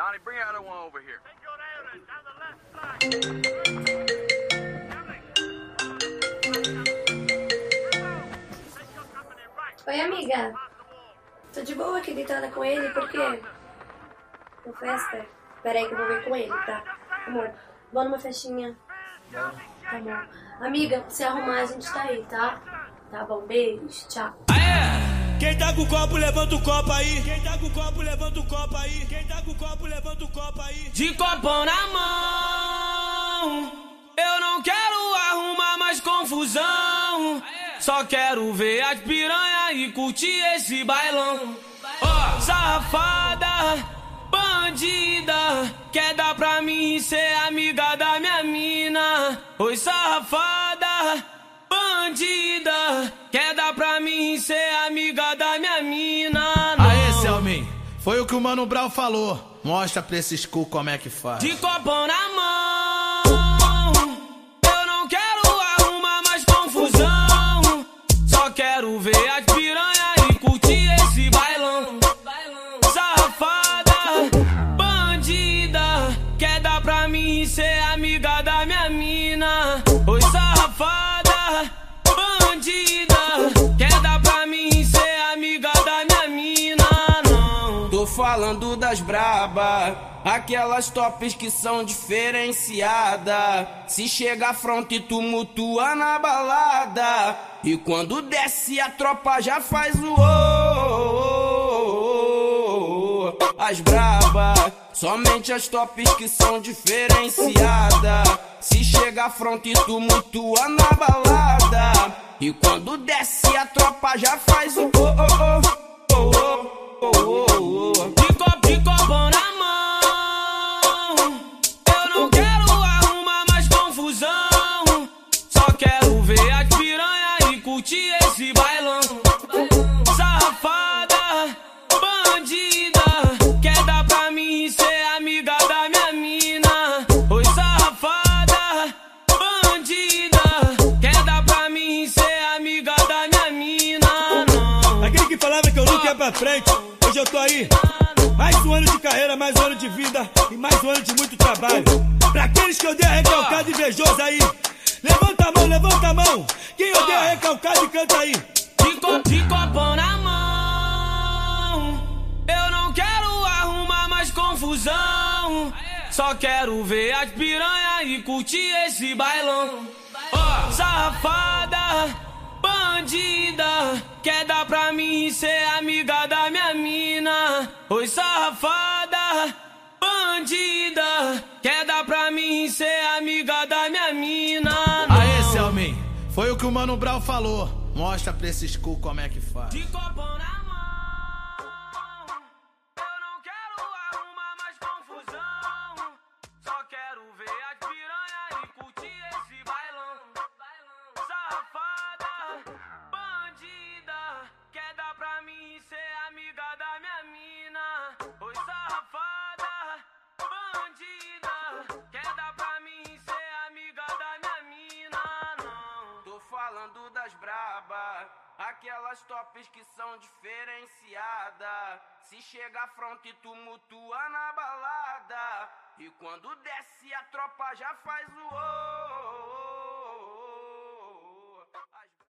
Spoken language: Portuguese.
Donnie, bring the other one over here. Oi, amiga. Tô de boa aqui deitada com ele, por quê? Na festa? Peraí que eu vou ver com ele, tá? Amor, vou numa festinha. Tá bom. Amiga, se arrumar a gente tá aí, tá? Tá bom, beijo, tchau. Quem tá com o copo, levanta o copo aí. Quem tá com o copo, levanta o copo aí. Quem tá com o copo, levanta o copo aí. De copão na mão, eu não quero arrumar mais confusão. Só quero ver as piranha e curtir esse bailão. Ó, safada, bandida, quer dar pra mim ser amiga da minha mina. Oi, safada, bandida, foi o que o Mano Brown falou. Mostra pra esses cu como é que faz. De copão na mão, falando das braba, aquelas tops que são diferenciadas. Se chega front e tumultua na balada. E quando desce a tropa já faz o. As braba, somente as tops que são diferenciadas. Se chega front e tumultua na balada. E quando desce a tropa já faz o ô. E curtir esse bailão. Safada, bandida, quer dar pra mim ser amiga da minha mina. Oi, safada, bandida, quer dar pra mim ser amiga da minha mina. Não. Aquele que falava que eu nunca ia pra frente, hoje eu tô aí. Mais um ano de carreira, mais um ano de vida e mais um ano de muito trabalho. Pra aqueles que odeiam recalcado e invejoso aí, levanta a mão, levanta a mão. Quem odeia recalcado e canta aí. De, co de copão na mão. Eu não quero arrumar mais confusão. Só quero ver as piranha e curtir esse bailão. Ó, safada, bandida, quer dar pra mim ser amiga da minha mina. Oi, safada, bandida, o Mano Brown falou. Mostra pra esses cu como é que faz. Aquelas tops que são diferenciadas. Se chega front e tumultua na balada. E quando desce a tropa já faz o ô.